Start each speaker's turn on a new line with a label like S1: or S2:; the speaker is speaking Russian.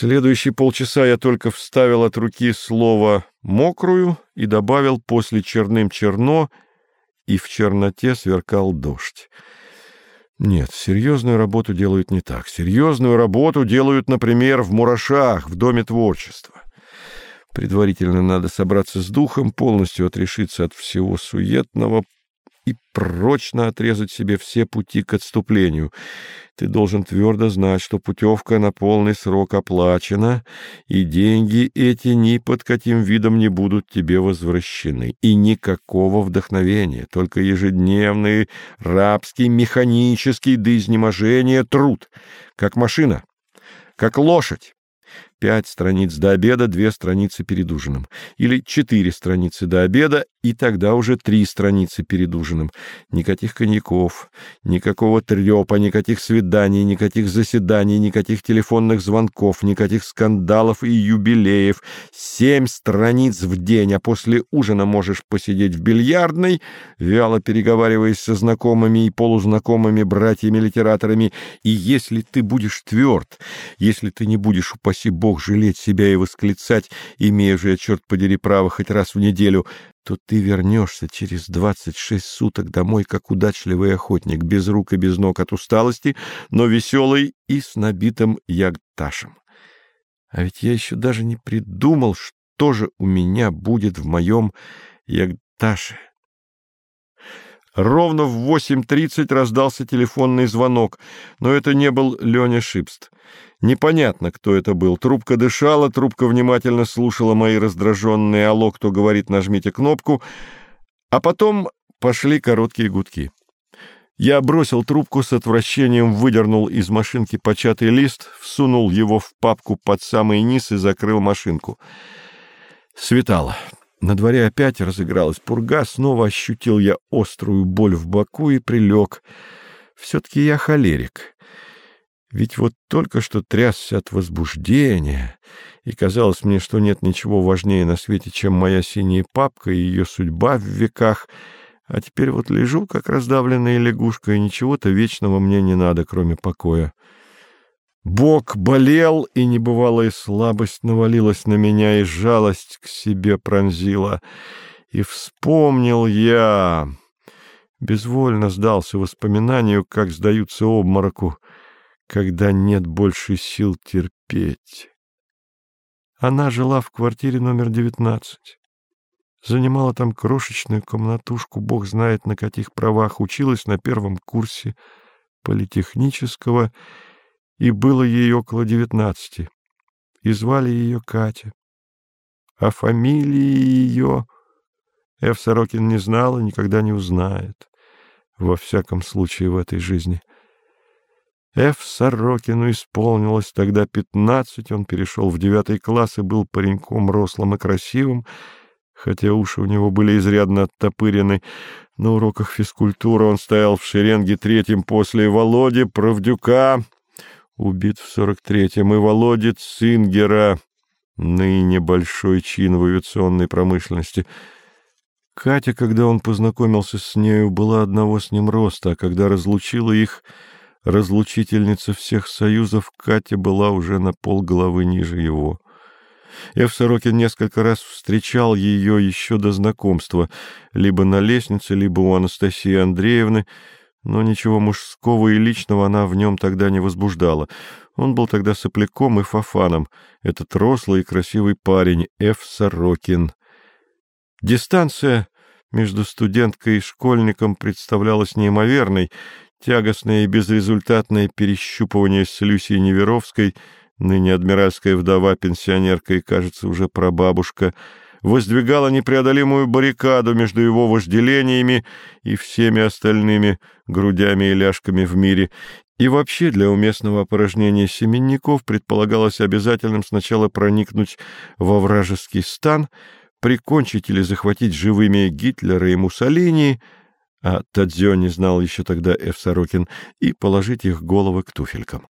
S1: следующие полчаса я только вставил от руки слово «мокрую» и добавил после «черным черно», и в черноте сверкал дождь. Нет, серьезную работу делают не так. Серьезную работу делают, например, в «Мурашах», в Доме творчества. Предварительно надо собраться с духом, полностью отрешиться от всего суетного, и прочно отрезать себе все пути к отступлению. Ты должен твердо знать, что путевка на полный срок оплачена, и деньги эти ни под каким видом не будут тебе возвращены. И никакого вдохновения, только ежедневный рабский, механический до изнеможения труд, как машина, как лошадь. Пять страниц до обеда, две страницы перед ужином. Или четыре страницы до обеда, и тогда уже три страницы перед ужином. Никаких коньяков, никакого трепа, никаких свиданий, никаких заседаний, никаких телефонных звонков, никаких скандалов и юбилеев. Семь страниц в день, а после ужина можешь посидеть в бильярдной, вяло переговариваясь со знакомыми и полузнакомыми братьями-литераторами. И если ты будешь тверд, если ты не будешь, упаси бог, Бог, жалеть себя и восклицать, имея же, черт подери, право хоть раз в неделю, то ты вернешься через двадцать шесть суток домой, как удачливый охотник, без рук и без ног от усталости, но веселый и с набитым ягташем. А ведь я еще даже не придумал, что же у меня будет в моем ягташе. Ровно в 8.30 раздался телефонный звонок, но это не был Леня Шипст. Непонятно, кто это был. Трубка дышала, трубка внимательно слушала мои раздраженные «Алло, кто говорит, нажмите кнопку», а потом пошли короткие гудки. Я бросил трубку с отвращением, выдернул из машинки початый лист, всунул его в папку под самый низ и закрыл машинку. Светало. На дворе опять разыгралась пурга, снова ощутил я острую боль в боку и прилег. Все-таки я холерик. Ведь вот только что трясся от возбуждения, и казалось мне, что нет ничего важнее на свете, чем моя синяя папка и ее судьба в веках, а теперь вот лежу, как раздавленная лягушка, и ничего-то вечного мне не надо, кроме покоя. Бог болел, и небывалая слабость навалилась на меня, и жалость к себе пронзила. И вспомнил я... Безвольно сдался воспоминанию, как сдаются обмороку, когда нет больше сил терпеть. Она жила в квартире номер девятнадцать. Занимала там крошечную комнатушку, бог знает на каких правах, училась на первом курсе политехнического и было ей около девятнадцати, и звали ее Катя. А фамилии ее Эф Сорокин не знал и никогда не узнает, во всяком случае в этой жизни. Эф Сорокину исполнилось тогда пятнадцать, он перешел в девятый класс и был пареньком рослым и красивым, хотя уши у него были изрядно оттопырены. На уроках физкультуры он стоял в шеренге третьим после Володи, Правдюка, убит в сорок третьем, и Володец Цингера, ныне большой чин в авиационной промышленности. Катя, когда он познакомился с нею, была одного с ним роста, а когда разлучила их, разлучительница всех союзов, Катя была уже на полголовы ниже его. Эв Сорокин несколько раз встречал ее еще до знакомства, либо на лестнице, либо у Анастасии Андреевны, но ничего мужского и личного она в нем тогда не возбуждала. Он был тогда сопляком и фафаном, этот рослый и красивый парень, Ф. Сорокин. Дистанция между студенткой и школьником представлялась неимоверной, тягостное и безрезультатное перещупывание с Люсией Неверовской, ныне адмиральская вдова, пенсионерка и, кажется, уже прабабушка — воздвигала непреодолимую баррикаду между его вожделениями и всеми остальными грудями и ляжками в мире, и вообще для уместного опорожнения семенников предполагалось обязательным сначала проникнуть во вражеский стан, прикончить или захватить живыми Гитлера и Муссолини, а Тадзё не знал еще тогда Эф Сорокин, и положить их головы к туфелькам.